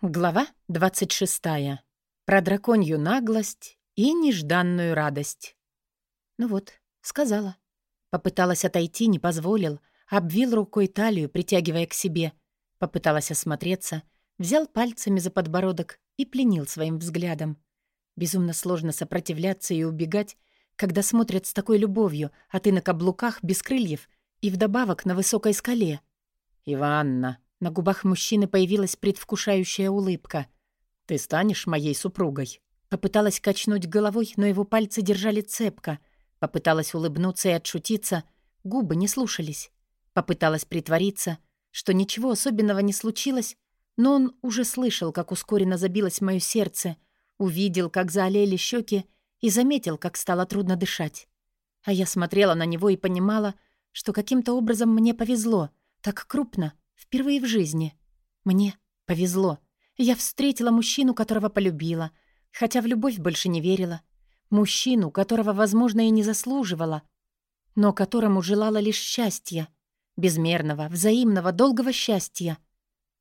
Глава 26. Про драконью наглость и нежданную радость. Ну вот, сказала. Попыталась отойти, не позволил, обвил рукой талию, притягивая к себе. Попыталась осмотреться, взял пальцами за подбородок и пленил своим взглядом. Безумно сложно сопротивляться и убегать, когда смотрят с такой любовью, а ты на каблуках без крыльев и вдобавок на высокой скале. «Иванна», на губах мужчины появилась предвкушающая улыбка. «Ты станешь моей супругой?» Попыталась качнуть головой, но его пальцы держали цепко. Попыталась улыбнуться и отшутиться. Губы не слушались. Попыталась притвориться, что ничего особенного не случилось, но он уже слышал, как ускоренно забилось мое сердце, увидел, как заолели щеки и заметил, как стало трудно дышать. А я смотрела на него и понимала, что каким-то образом мне повезло, так крупно, Впервые в жизни. Мне повезло. Я встретила мужчину, которого полюбила, хотя в любовь больше не верила. Мужчину, которого, возможно, и не заслуживала, но которому желала лишь счастья. Безмерного, взаимного, долгого счастья.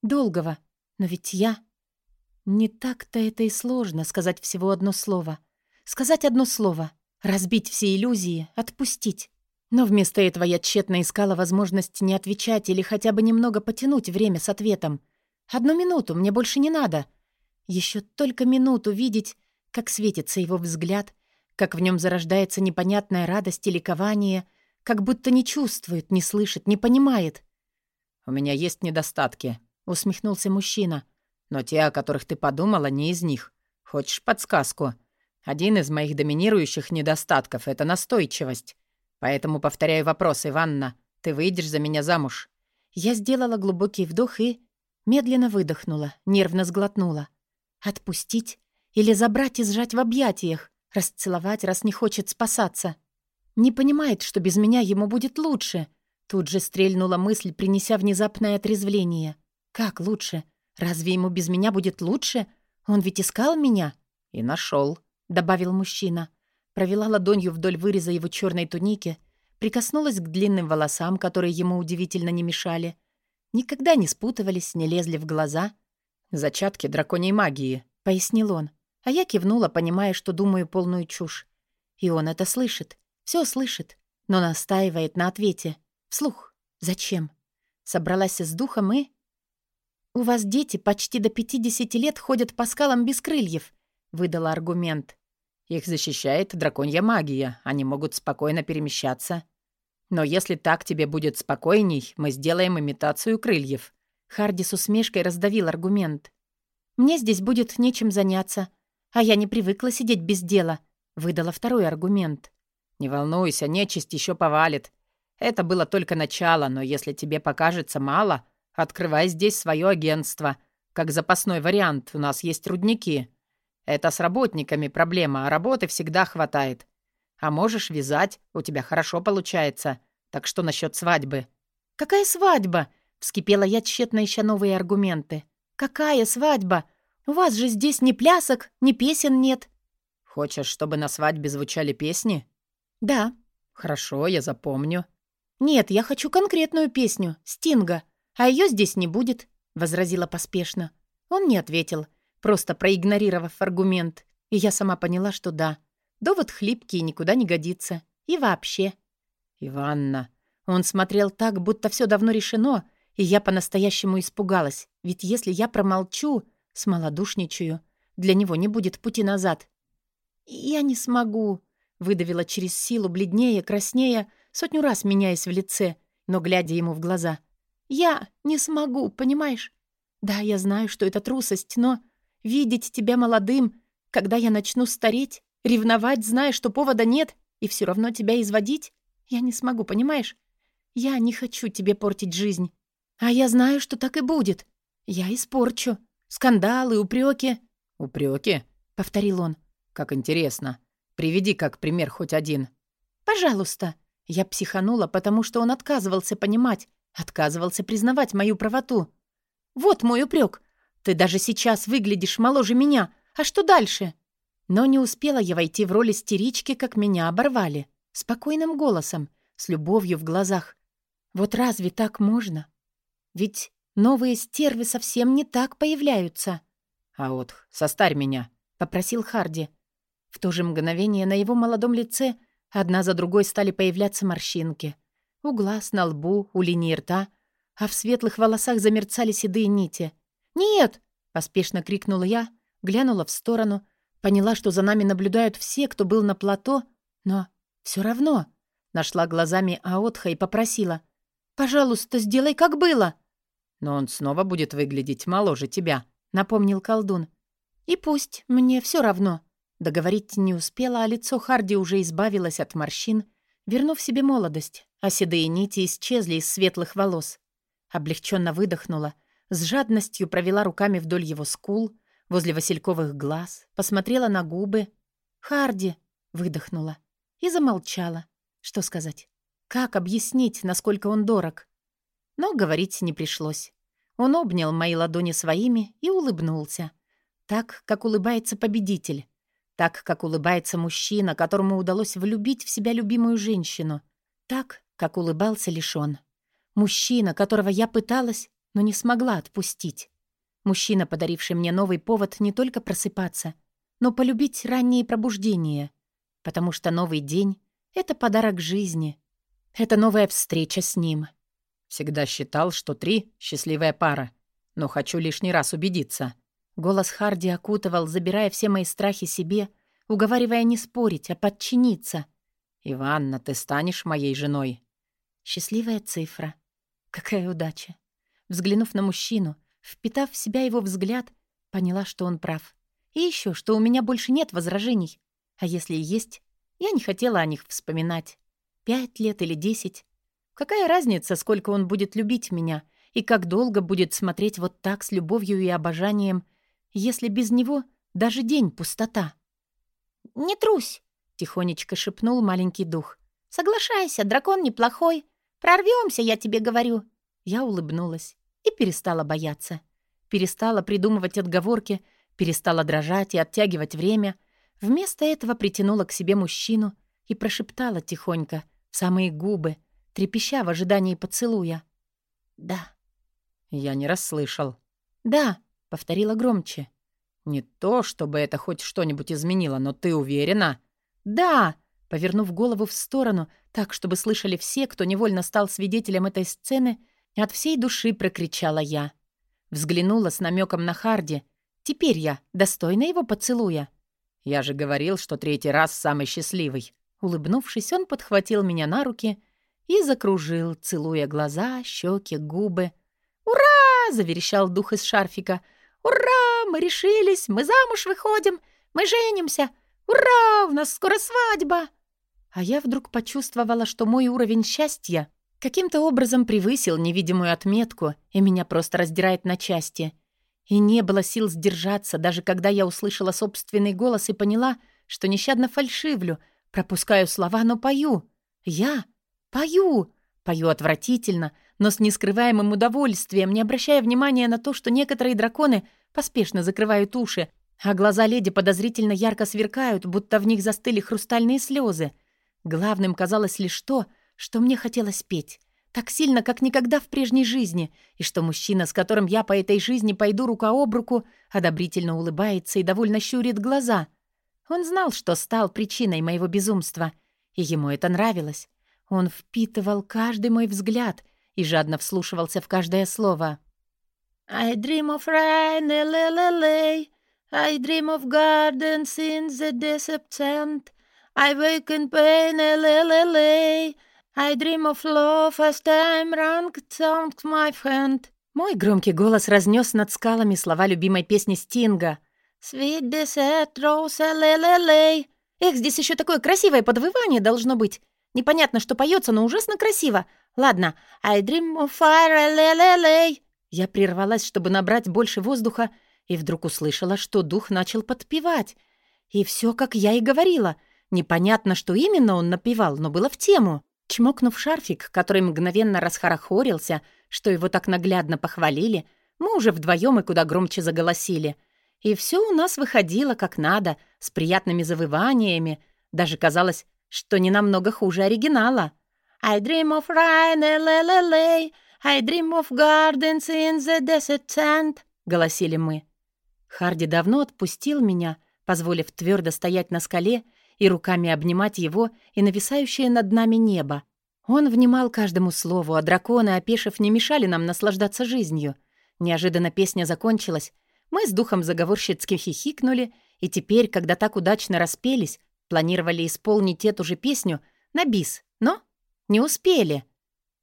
Долгого. Но ведь я... Не так-то это и сложно сказать всего одно слово. Сказать одно слово. Разбить все иллюзии, отпустить. Но вместо этого я тщетно искала возможность не отвечать или хотя бы немного потянуть время с ответом. Одну минуту, мне больше не надо. Еще только минуту видеть, как светится его взгляд, как в нем зарождается непонятная радость и ликование, как будто не чувствует, не слышит, не понимает. «У меня есть недостатки», — усмехнулся мужчина. «Но те, о которых ты подумала, не из них. Хочешь подсказку? Один из моих доминирующих недостатков — это настойчивость. Поэтому повторяю вопрос, Иванна. Ты выйдешь за меня замуж?» Я сделала глубокий вдох и медленно выдохнула, нервно сглотнула. «Отпустить? Или забрать и сжать в объятиях? Расцеловать, раз не хочет спасаться?» «Не понимает, что без меня ему будет лучше». Тут же стрельнула мысль, принеся внезапное отрезвление. «Как лучше? Разве ему без меня будет лучше? Он ведь искал меня?» «И нашел», — добавил мужчина провела ладонью вдоль выреза его черной туники, прикоснулась к длинным волосам, которые ему удивительно не мешали. Никогда не спутывались, не лезли в глаза. «Зачатки драконьей магии», — пояснил он. А я кивнула, понимая, что думаю полную чушь. И он это слышит, все слышит, но настаивает на ответе. Вслух. Зачем? Собралась с духом и... «У вас дети почти до 50 лет ходят по скалам без крыльев», — выдала аргумент. Их защищает драконья магия, они могут спокойно перемещаться. Но если так тебе будет спокойней, мы сделаем имитацию крыльев». Харди с усмешкой раздавил аргумент. «Мне здесь будет нечем заняться, а я не привыкла сидеть без дела», — выдала второй аргумент. «Не волнуйся, нечисть еще повалит. Это было только начало, но если тебе покажется мало, открывай здесь свое агентство. Как запасной вариант, у нас есть рудники. Это с работниками проблема, а работы всегда хватает. А можешь вязать, у тебя хорошо получается. Так что насчет свадьбы?» «Какая свадьба?» — вскипела я, тщетно ища новые аргументы. «Какая свадьба? У вас же здесь ни плясок, ни песен нет». «Хочешь, чтобы на свадьбе звучали песни?» «Да». «Хорошо, я запомню». «Нет, я хочу конкретную песню, Стинга, а ее здесь не будет», — возразила поспешно. Он не ответил, просто проигнорировав аргумент. И я сама поняла, что да, довод хлипкий и никуда не годится. И вообще. «Иванна...» Он смотрел так, будто все давно решено, и я по-настоящему испугалась. Ведь если я промолчу, смолодушничаю, для него не будет пути назад. «Я не смогу», — выдавила через силу, бледнее, краснее, сотню раз меняясь в лице, но глядя ему в глаза. «Я не смогу, понимаешь? Да, я знаю, что это трусость, но Видеть тебя молодым, когда я начну стареть, ревновать, зная, что повода нет, и все равно тебя изводить, я не смогу, понимаешь? Я не хочу тебе портить жизнь. А я знаю, что так и будет. Я испорчу. Скандалы, упреки. Упреки? повторил он. Как интересно. Приведи как пример хоть один. Пожалуйста. Я психанула, потому что он отказывался понимать, отказывался признавать мою правоту. Вот мой упрек. Ты даже сейчас выглядишь моложе меня. А что дальше?» Но не успела я войти в роль истерички, как меня оборвали. Спокойным голосом, с любовью в глазах. Вот разве так можно? Ведь новые стервы совсем не так появляются. «А вот, состарь меня», — попросил Харди. В то же мгновение на его молодом лице одна за другой стали появляться морщинки. У глаз, на лбу, у линии рта, а в светлых волосах замерцали седые нити. «Нет!» — поспешно крикнула я, глянула в сторону, поняла, что за нами наблюдают все, кто был на плато, но все равно нашла глазами Аотха и попросила. «Пожалуйста, сделай, как было!» «Но он снова будет выглядеть моложе тебя», — напомнил колдун. «И пусть, мне все равно». Договорить не успела, а лицо Харди уже избавилось от морщин, вернув себе молодость, а седые нити исчезли из светлых волос. Облегченно выдохнула, с жадностью провела руками вдоль его скул, возле васильковых глаз, посмотрела на губы. «Харди!» — выдохнула и замолчала. Что сказать? Как объяснить, насколько он дорог? Но говорить не пришлось. Он обнял мои ладони своими и улыбнулся. Так, как улыбается победитель. Так, как улыбается мужчина, которому удалось влюбить в себя любимую женщину. Так, как улыбался лишь он. Мужчина, которого я пыталась, но не смогла отпустить. Мужчина, подаривший мне новый повод не только просыпаться, но полюбить раннее пробуждение. Потому что новый день — это подарок жизни. Это новая встреча с ним. Всегда считал, что три — счастливая пара. Но хочу лишний раз убедиться. Голос Харди окутывал, забирая все мои страхи себе, уговаривая не спорить, а подчиниться. «Иванна, ты станешь моей женой». Счастливая цифра. Какая удача. Взглянув на мужчину, впитав в себя его взгляд, поняла, что он прав. И еще, что у меня больше нет возражений. А если и есть, я не хотела о них вспоминать. Пять лет или десять. Какая разница, сколько он будет любить меня и как долго будет смотреть вот так с любовью и обожанием, если без него даже день пустота? «Не трусь!» — тихонечко шепнул маленький дух. «Соглашайся, дракон неплохой. Прорвемся, я тебе говорю». Я улыбнулась и перестала бояться. Перестала придумывать отговорки, перестала дрожать и оттягивать время. Вместо этого притянула к себе мужчину и прошептала тихонько в самые губы — трепеща в ожидании поцелуя. «Да». Я не расслышал. «Да», — повторила громче. «Не то, чтобы это хоть что-нибудь изменило, но ты уверена?» «Да», — повернув голову в сторону, так, чтобы слышали все, кто невольно стал свидетелем этой сцены, от всей души прокричала я. Взглянула с намеком на Харди. «Теперь я достойна его поцелуя?» «Я же говорил, что третий раз самый счастливый». Улыбнувшись, он подхватил меня на руки и закружил, целуя глаза, щеки, губы. «Ура!» — заверещал дух из шарфика. «Ура! Мы решились! Мы замуж выходим! Мы женимся! Ура! У нас скоро свадьба!» А я вдруг почувствовала, что мой уровень счастья каким-то образом превысил невидимую отметку, и меня просто раздирает на части. И не было сил сдержаться, даже когда я услышала собственный голос и поняла, что нещадно фальшивлю, пропускаю слова, но пою. Я Пою! Пою отвратительно, но с нескрываемым удовольствием, не обращая внимания на то, что некоторые драконы поспешно закрывают уши, а глаза леди подозрительно ярко сверкают, будто в них застыли хрустальные слезы. Главным казалось лишь то, что мне хотелось петь. Так сильно, как никогда в прежней жизни, и что мужчина, с которым я по этой жизни пойду рука об руку, одобрительно улыбается и довольно щурит глаза. Он знал, что стал причиной моего безумства, и ему это нравилось. Он впитывал каждый мой взгляд и жадно вслушивался в каждое слово. «I dream of rain, lay, I dream of gardens in the desert. I wake in pain, lay, I dream of love as time ranked on my hand». Мой громкий голос разнес над скалами слова любимой песни Стинга. «Sweet desert rose, lay, Эх, здесь еще такое красивое подвывание должно быть. Непонятно, что поется, но ужасно красиво. Ладно. I dream of fire, ле-ле-лей. Я прервалась, чтобы набрать больше воздуха, и вдруг услышала, что дух начал подпевать. И все, как я и говорила. Непонятно, что именно он напевал, но было в тему. Чмокнув шарфик, который мгновенно расхорохорился, что его так наглядно похвалили, мы уже вдвоем и куда громче заголосили. И все у нас выходило как надо, с приятными завываниями. Даже казалось, что не намного хуже оригинала. I dream of rain, ле-ле-лей, I dream of gardens in the desert sand, — голосили мы. Харди давно отпустил меня, позволив твердо стоять на скале и руками обнимать его и нависающее над нами небо. Он внимал каждому слову, а драконы, опешив, не мешали нам наслаждаться жизнью. Неожиданно песня закончилась. Мы с духом заговорщицки хихикнули, и теперь, когда так удачно распелись, планировали исполнить эту же песню на бис, но не успели.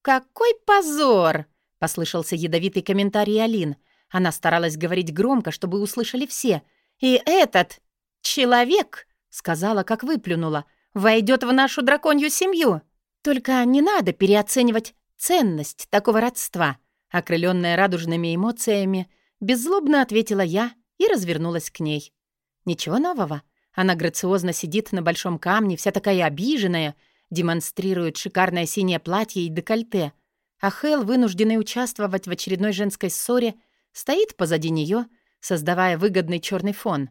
«Какой позор!» — послышался ядовитый комментарий Алин. Она старалась говорить громко, чтобы услышали все. «И этот человек!» — сказала, как выплюнула. «Войдет в нашу драконью семью!» Только не надо переоценивать ценность такого родства. Окрыленная радужными эмоциями, беззлобно ответила я и развернулась к ней. Ничего нового. Она грациозно сидит на большом камне, вся такая обиженная, демонстрирует шикарное синее платье и декольте. А Хэл, вынужденный участвовать в очередной женской ссоре, стоит позади нее, создавая выгодный черный фон.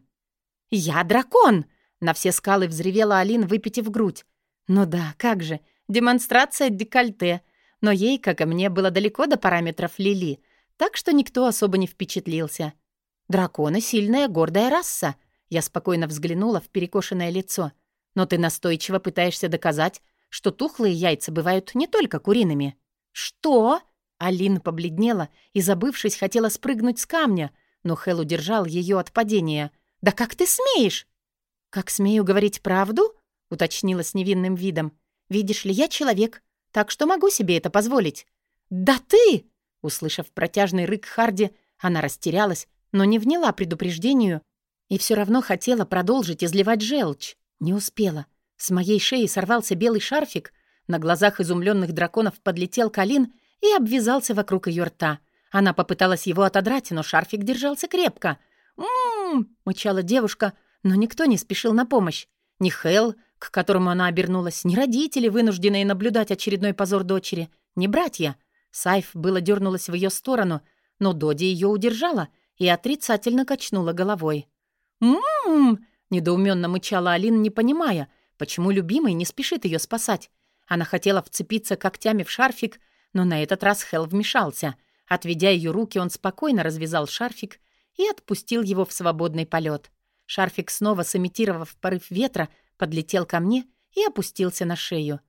«Я дракон!» — на все скалы взревела Алин, выпитив грудь. «Ну да, как же!» Демонстрация декольте. Но ей, как и мне, было далеко до параметров Лили, так что никто особо не впечатлился. «Драконы — сильная, гордая раса», — я спокойно взглянула в перекошенное лицо. «Но ты настойчиво пытаешься доказать, что тухлые яйца бывают не только куриными». «Что?» Алин побледнела и, забывшись, хотела спрыгнуть с камня, но Хэл удержал ее от падения. «Да как ты смеешь?» «Как смею говорить правду?» — уточнила с невинным видом. Видишь ли, я человек, так что могу себе это позволить». «Да ты!» Услышав протяжный рык Харди, она растерялась, но не вняла предупреждению и все равно хотела продолжить изливать желчь. Не успела. С моей шеи сорвался белый шарфик, на глазах изумленных драконов подлетел Калин и обвязался вокруг ее рта. Она попыталась его отодрать, но шарфик держался крепко. «М-м-м!» мычала девушка, но никто не спешил на помощь. Ни Хел, к которому она обернулась, ни родители, вынужденные наблюдать очередной позор дочери, ни братья. Сайф было дернулась в ее сторону, но Доди ее удержала и отрицательно качнула головой. «М-м-м!» — недоуменно мычала Алин, не понимая, почему любимый не спешит ее спасать. Она хотела вцепиться когтями в шарфик, но на этот раз Хел вмешался. Отведя ее руки, он спокойно развязал шарфик и отпустил его в свободный полет. Шарфик, снова сымитировав порыв ветра, подлетел ко мне и опустился на шею.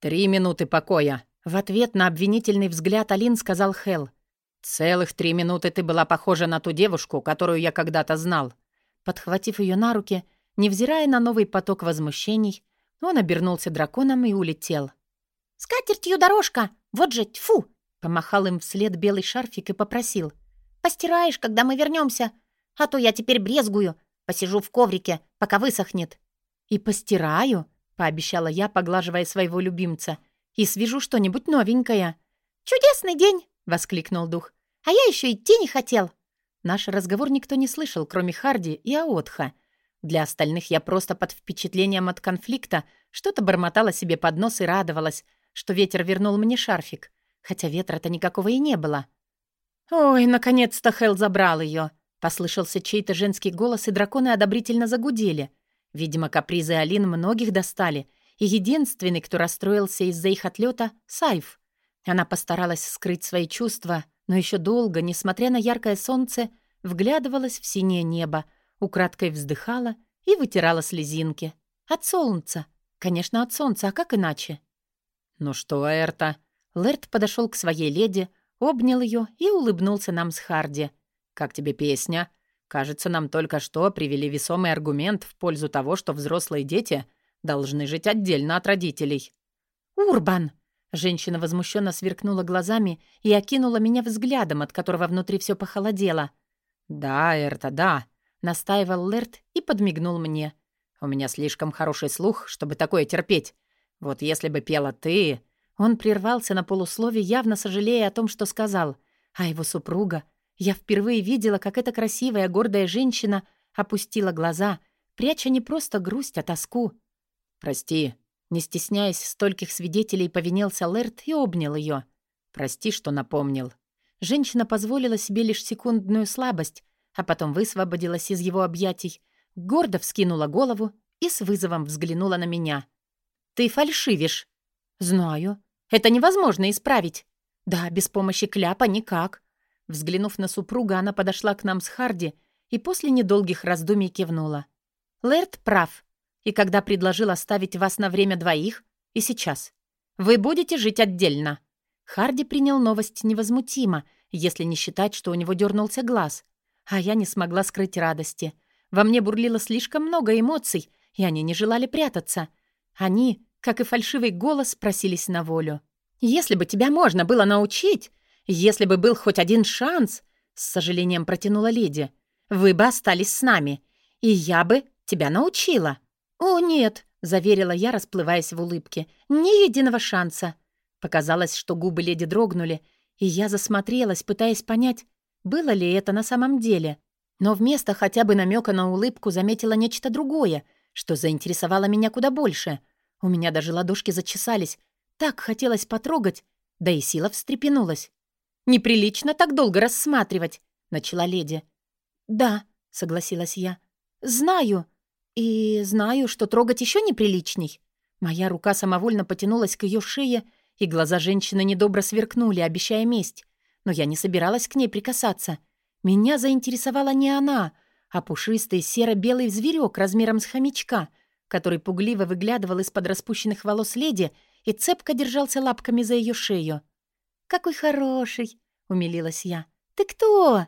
«Три минуты покоя!» В ответ на обвинительный взгляд Алин сказал Хел. «Целых три минуты ты была похожа на ту девушку, которую я когда-то знал». Подхватив ее на руки, невзирая на новый поток возмущений, он обернулся драконом и улетел. «С катертью дорожка! Вот же, тьфу!» Помахал им вслед белый шарфик и попросил. «Постираешь, когда мы вернемся, а то я теперь брезгую. Посижу в коврике, пока высохнет». «И постираю», — пообещала я, поглаживая своего любимца, «и свяжу что-нибудь новенькое». «Чудесный день!» — воскликнул дух. «А я еще идти не хотел». Наш разговор никто не слышал, кроме Харди и Аотха. Для остальных я просто под впечатлением от конфликта что-то бормотала себе под нос и радовалась, что ветер вернул мне шарфик, хотя ветра-то никакого и не было. «Ой, наконец-то Хелл забрал ее!» Послышался чей-то женский голос, и драконы одобрительно загудели — Видимо, капризы Алин многих достали, и единственный, кто расстроился из-за их отлета, Сайф. Она постаралась скрыть свои чувства, но еще долго, несмотря на яркое солнце, вглядывалась в синее небо, украдкой вздыхала и вытирала слезинки. От солнца. Конечно, от солнца, а как иначе? «Ну что, Эрта?» Лэрт подошел к своей леди, обнял ее и улыбнулся нам с Харди. «Как тебе песня?» Кажется, нам только что привели весомый аргумент в пользу того, что взрослые дети должны жить отдельно от родителей. «Урбан!» Женщина возмущенно сверкнула глазами и окинула меня взглядом, от которого внутри все похолодело. «Да, Эрта, да», — настаивал Лерт и подмигнул мне. «У меня слишком хороший слух, чтобы такое терпеть. Вот если бы пела ты...» Он прервался на полуслове, явно сожалея о том, что сказал. А его супруга я впервые видела, как эта красивая, гордая женщина опустила глаза, пряча не просто грусть, а тоску. «Прости», — не стесняясь стольких свидетелей, повинился Лэрт и обнял ее. «Прости, что напомнил». Женщина позволила себе лишь секундную слабость, а потом высвободилась из его объятий, гордо вскинула голову и с вызовом взглянула на меня. «Ты фальшивишь». «Знаю. Это невозможно исправить. Да, без помощи кляпа никак. Взглянув на супруга, она подошла к нам с Харди и после недолгих раздумий кивнула. Лэрд прав. И когда предложил оставить вас на время двоих, и сейчас. Вы будете жить отдельно. Харди принял новость невозмутимо, если не считать, что у него дернулся глаз. А я не смогла скрыть радости. Во мне бурлило слишком много эмоций, и они не желали прятаться. Они, как и фальшивый голос, просились на волю. «Если бы тебя можно было научить, если бы был хоть один шанс», — с сожалением протянула леди, «вы бы остались с нами, и я бы тебя научила». «О, нет», — заверила я, расплываясь в улыбке, «ни единого шанса». Показалось, что губы леди дрогнули, и я засмотрелась, пытаясь понять, было ли это на самом деле. Но вместо хотя бы намека на улыбку заметила нечто другое, что заинтересовало меня куда больше. У меня даже ладошки зачесались. Так хотелось потрогать, да и сила встрепенулась. «Неприлично так долго рассматривать», — начала леди. «Да», — согласилась я. «Знаю. И знаю, что трогать еще неприличней». Моя рука самовольно потянулась к ее шее, и глаза женщины недобро сверкнули, обещая месть. Но я не собиралась к ней прикасаться. Меня заинтересовала не она, а пушистый серо-белый зверек размером с хомячка, который пугливо выглядывал из-под распущенных волос леди и цепко держался лапками за ее шею. «Какой хороший!» — умилилась я. «Ты кто?»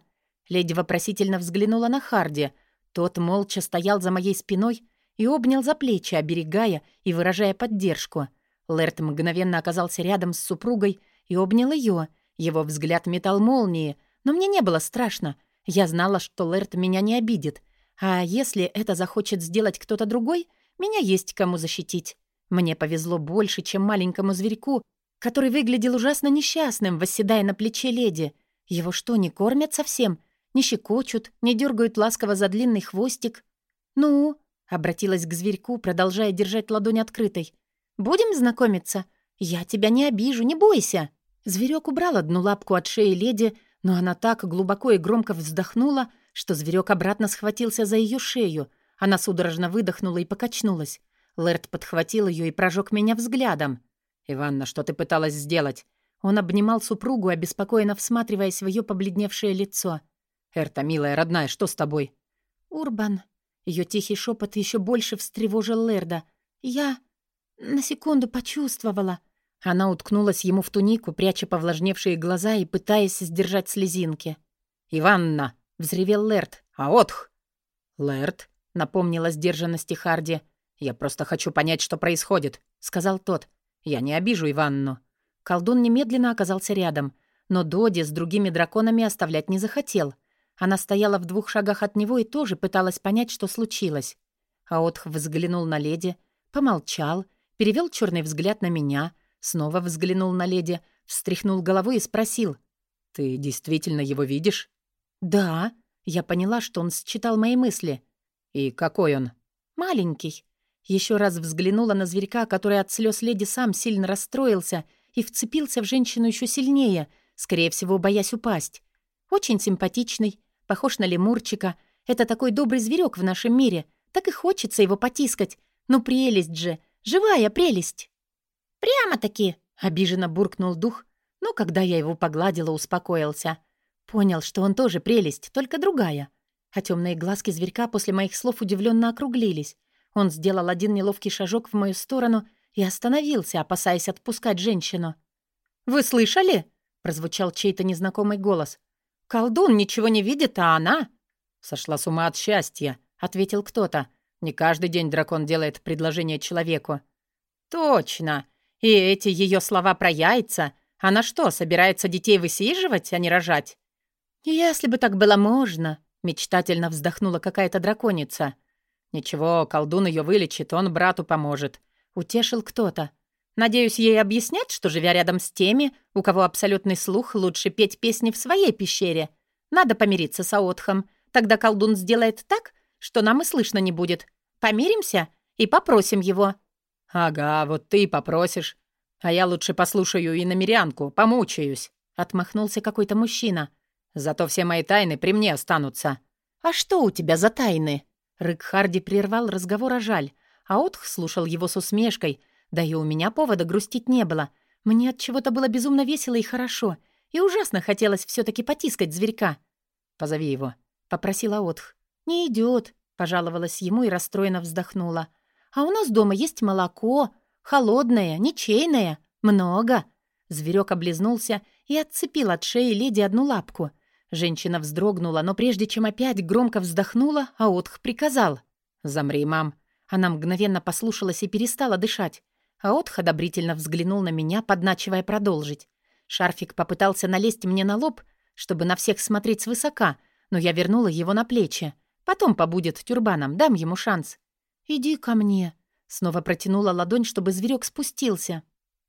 Леди вопросительно взглянула на Харди. Тот молча стоял за моей спиной и обнял за плечи, оберегая и выражая поддержку. Лэрт мгновенно оказался рядом с супругой и обнял ее. Его взгляд метал молнии, но мне не было страшно. Я знала, что Лэрт меня не обидит. А если это захочет сделать кто-то другой, меня есть кому защитить. Мне повезло больше, чем маленькому зверьку, который выглядел ужасно несчастным, восседая на плече леди. Его что, не кормят совсем? Не щекочут, не дергают ласково за длинный хвостик? «Ну?» — обратилась к зверьку, продолжая держать ладонь открытой. «Будем знакомиться? Я тебя не обижу, не бойся!» Зверек убрал одну лапку от шеи леди, но она так глубоко и громко вздохнула, что зверек обратно схватился за ее шею. Она судорожно выдохнула и покачнулась. Лэрд подхватил ее и прожег меня взглядом. «Иванна, что ты пыталась сделать?» Он обнимал супругу, обеспокоенно всматриваясь в ее побледневшее лицо. «Эрта, милая, родная, что с тобой?» «Урбан». Ее тихий шепот еще больше встревожил Лерда. «Я на секунду почувствовала». Она уткнулась ему в тунику, пряча повлажневшие глаза и пытаясь сдержать слезинки. «Иванна!» — взревел Лерд. «Аотх!» «Лерд!» — напомнила сдержанности Харди. «Я просто хочу понять, что происходит», — сказал тот. Я не обижу Иванну». Колдун немедленно оказался рядом, но Доди с другими драконами оставлять не захотел. Она стояла в двух шагах от него и тоже пыталась понять, что случилось. Аотх взглянул на леди, помолчал, перевел черный взгляд на меня, снова взглянул на леди, встряхнул головой и спросил. «Ты действительно его видишь?» «Да». Я поняла, что он считал мои мысли. «И какой он?» «Маленький. Еще раз взглянула на зверька, который от слез леди сам сильно расстроился и вцепился в женщину еще сильнее, скорее всего, боясь упасть. Очень симпатичный, похож на лемурчика. Это такой добрый зверек в нашем мире. Так и хочется его потискать. Ну, прелесть же! Живая прелесть! «Прямо-таки!» — обиженно буркнул дух, но когда я его погладила, успокоился. Понял, что он тоже прелесть, только другая. А темные глазки зверька после моих слов удивленно округлились. Он сделал один неловкий шажок в мою сторону и остановился, опасаясь отпускать женщину. «Вы слышали?» — прозвучал чей-то незнакомый голос. «Колдун ничего не видит, а она...» «Сошла с ума от счастья», — ответил кто-то. «Не каждый день дракон делает предложение человеку». «Точно. И эти ее слова про яйца. Она что, собирается детей высиживать, а не рожать?» «Если бы так было можно», — мечтательно вздохнула какая-то драконица. «Ничего, колдун ее вылечит, он брату поможет», — утешил кто-то. «Надеюсь, ей объяснять, что, живя рядом с теми, у кого абсолютный слух, лучше петь песни в своей пещере. Надо помириться с Аотхом. Тогда колдун сделает так, что нам и слышно не будет. Помиримся и попросим его». «Ага, вот ты и попросишь. А я лучше послушаю и намерянку, помучаюсь», — отмахнулся какой-то мужчина. «Зато все мои тайны при мне останутся». «А что у тебя за тайны?» Рык Харди прервал разговор о жаль, а Отх слушал его с усмешкой. Да и у меня повода грустить не было. Мне от чего-то было безумно весело и хорошо, и ужасно хотелось все таки потискать зверька. «Позови его. попросила Отх. «Не идет», — пожаловалась ему и расстроенно вздохнула. «А у нас дома есть молоко, холодное, ничейное, много». Зверек облизнулся и отцепил от шеи леди одну лапку. Женщина вздрогнула, но прежде чем опять громко вздохнула, Аотх приказал. «Замри, мам». Она мгновенно послушалась и перестала дышать. Аотх одобрительно взглянул на меня, подначивая продолжить. Шарфик попытался налезть мне на лоб, чтобы на всех смотреть свысока, но я вернула его на плечи. Потом побудет тюрбаном, дам ему шанс. «Иди ко мне», — снова протянула ладонь, чтобы зверек спустился.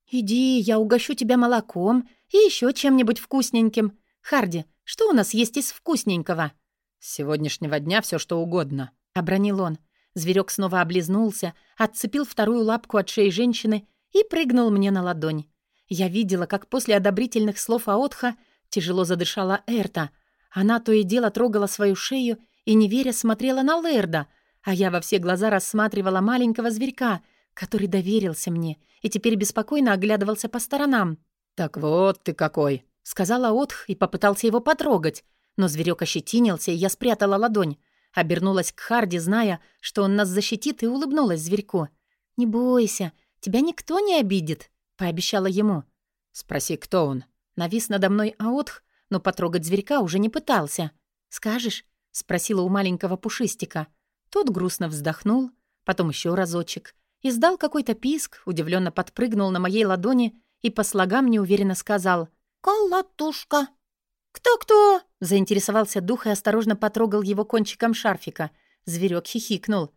«Иди, я угощу тебя молоком и еще чем-нибудь вкусненьким. Харди, что у нас есть из вкусненького?» «С сегодняшнего дня все что угодно», — обронил он. Зверек снова облизнулся, отцепил вторую лапку от шеи женщины и прыгнул мне на ладонь. Я видела, как после одобрительных слов Аотха тяжело задышала Эрта. Она то и дело трогала свою шею и, не веря, смотрела на Лерда, а я во все глаза рассматривала маленького зверька, который доверился мне и теперь беспокойно оглядывался по сторонам. «Так вот ты какой!» — сказала Отх и попытался его потрогать, но зверек ощетинился, и я спрятала ладонь. Обернулась к Харди, зная, что он нас защитит, и улыбнулась зверьку. «Не бойся, тебя никто не обидит», — пообещала ему. «Спроси, кто он?» Навис надо мной Аотх, но потрогать зверька уже не пытался. «Скажешь?» — спросила у маленького пушистика. Тот грустно вздохнул, потом еще разочек. Издал какой-то писк, удивленно подпрыгнул на моей ладони и по слогам неуверенно сказал «Колотушка». «Кто-кто?» — заинтересовался дух и осторожно потрогал его кончиком шарфика. Зверек хихикнул.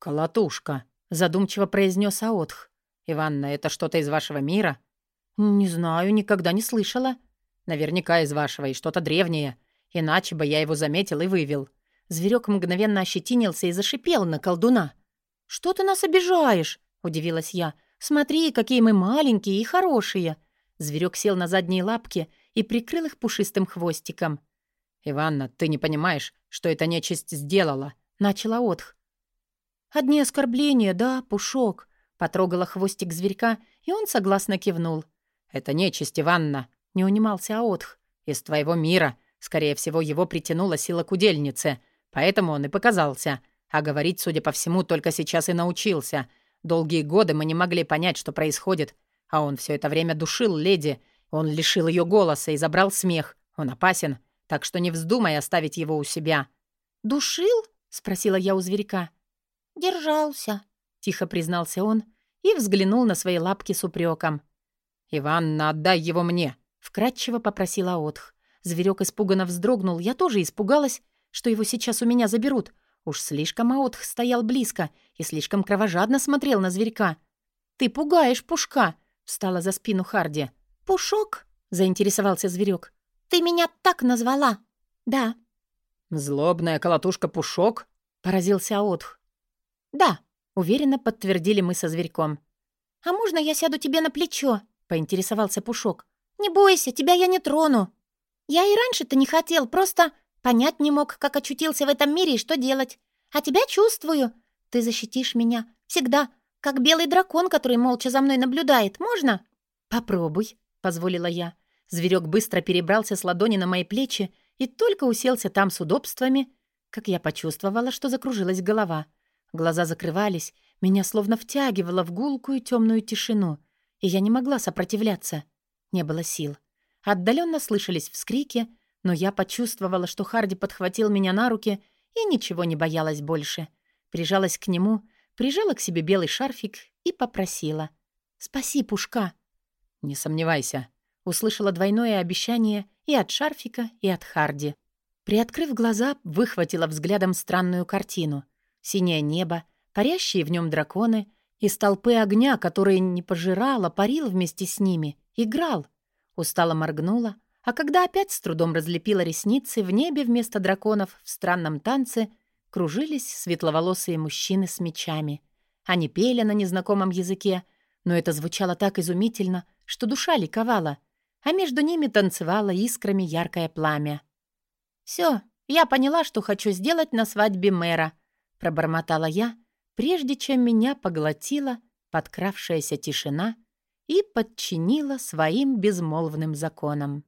«Колотушка», — задумчиво произнес Аотх. «Иванна, это что-то из вашего мира?» «Не знаю, никогда не слышала». «Наверняка из вашего, и что-то древнее. Иначе бы я его заметил и вывел». Зверек мгновенно ощетинился и зашипел на колдуна. «Что ты нас обижаешь?» — удивилась я. «Смотри, какие мы маленькие и хорошие». Зверек сел на задние лапки и прикрыл их пушистым хвостиком. «Иванна, ты не понимаешь, что эта нечисть сделала?» — начала Отх. «Одни оскорбления, да, Пушок», — потрогала хвостик зверька, и он согласно кивнул. «Это нечисть, Иванна», — не унимался Аотх. «Из твоего мира. Скорее всего, его притянула сила кудельницы, поэтому он и показался. А говорить, судя по всему, только сейчас и научился. Долгие годы мы не могли понять, что происходит, а он все это время душил леди. Он лишил ее голоса и забрал смех. Он опасен, так что не вздумай оставить его у себя». «Душил?» — спросила я у зверька. «Держался», — тихо признался он и взглянул на свои лапки с упреком. «Иванна, отдай его мне!» — вкратчиво попросила Отх. Зверек испуганно вздрогнул. Я тоже испугалась, что его сейчас у меня заберут. Уж слишком Аотх стоял близко и слишком кровожадно смотрел на зверька. «Ты пугаешь Пушка!» — встала за спину Харди. «Пушок?» — заинтересовался зверек. «Ты меня так назвала?» «Да». «Злобная колотушка Пушок?» — поразился Аотх. «Да», — уверенно подтвердили мы со зверьком. «А можно я сяду тебе на плечо?» — поинтересовался Пушок. «Не бойся, тебя я не трону». «Я и раньше-то не хотел, просто понять не мог, как очутился в этом мире и что делать. А тебя чувствую. Ты защитишь меня. Всегда. Как белый дракон, который молча за мной наблюдает. Можно?» «Попробуй», — позволила я. Зверек быстро перебрался с ладони на мои плечи и только уселся там с удобствами, как я почувствовала, что закружилась голова. Глаза закрывались, меня словно втягивало в гулкую темную тишину, и я не могла сопротивляться. Не было сил. Отдаленно слышались вскрики, но я почувствовала, что Харди подхватил меня на руки и ничего не боялась больше. Прижалась к нему, прижала к себе белый шарфик и попросила. «Спаси, Пушка!» «Не сомневайся», — услышала двойное обещание и от шарфика, и от Харди. Приоткрыв глаза, выхватила взглядом странную картину — Синее небо, парящие в нем драконы, из толпы огня, который не пожирал, а парил вместе с ними, играл. Устало моргнула, а когда опять с трудом разлепила ресницы, в небе вместо драконов в странном танце кружились светловолосые мужчины с мечами. Они пели на незнакомом языке, но это звучало так изумительно, что душа ликовала, а между ними танцевало искрами яркое пламя. «Все, я поняла, что хочу сделать на свадьбе мэра», пробормотала я, прежде чем меня поглотила подкравшаяся тишина и подчинила своим безмолвным законам.